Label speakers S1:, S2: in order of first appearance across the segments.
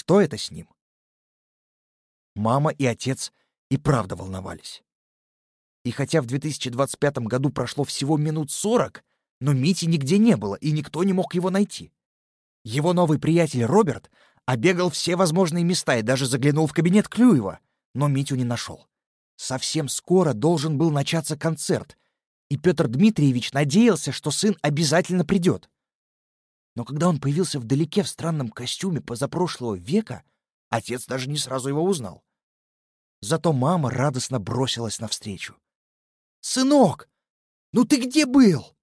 S1: что это с ним. Мама и отец и правда волновались. И хотя в 2025 году прошло всего минут сорок, но Мити нигде не было, и никто не мог его найти. Его новый приятель Роберт обегал все возможные места и даже заглянул в кабинет Клюева, но Митю не нашел. Совсем скоро должен был начаться концерт, и Петр Дмитриевич надеялся, что сын обязательно придет. Но когда он появился вдалеке в странном костюме позапрошлого века, отец даже не сразу его узнал. Зато мама радостно бросилась навстречу. «Сынок, ну ты где был?»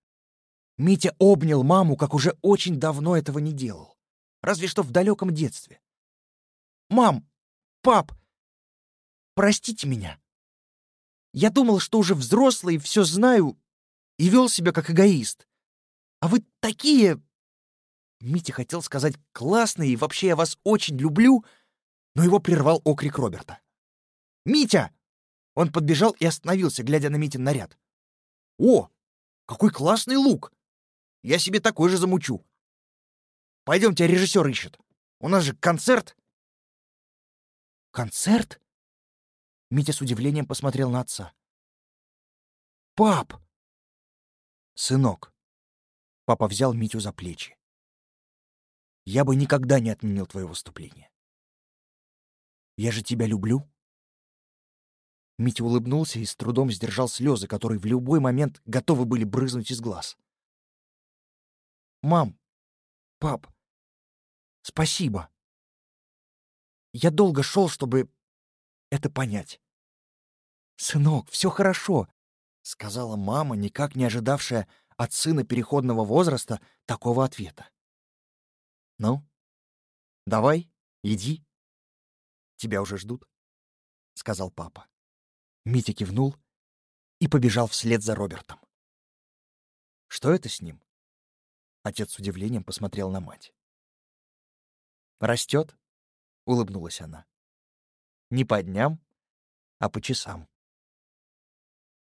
S1: Митя обнял маму, как уже очень давно этого не делал. Разве что в далеком детстве. «Мам! Пап! Простите меня. Я думал, что уже взрослый, все знаю и вел себя как эгоист. А вы такие...» Митя хотел сказать «классные» и вообще я вас очень люблю, но его прервал окрик Роберта. «Митя!» Он подбежал и остановился, глядя на Митин наряд. «О, какой классный лук! Я себе такой же замучу. Пойдемте, режиссер ищет. У нас же концерт!» «Концерт?» Митя с удивлением посмотрел на отца. «Пап!» «Сынок!» Папа взял Митю за плечи. «Я бы никогда не отменил твое выступление. Я же тебя люблю!» Митя улыбнулся и с трудом сдержал слезы, которые в любой момент готовы были брызнуть из глаз. «Мам! Пап! Спасибо! Я долго шел, чтобы это понять. «Сынок, все хорошо», — сказала мама, никак не ожидавшая от сына переходного возраста такого ответа. «Ну, давай, иди. Тебя уже ждут», — сказал папа. Митя кивнул и побежал вслед за Робертом. «Что это с ним?» Отец с удивлением посмотрел на мать. «Растет?» — улыбнулась она. «Не по дням, а по часам».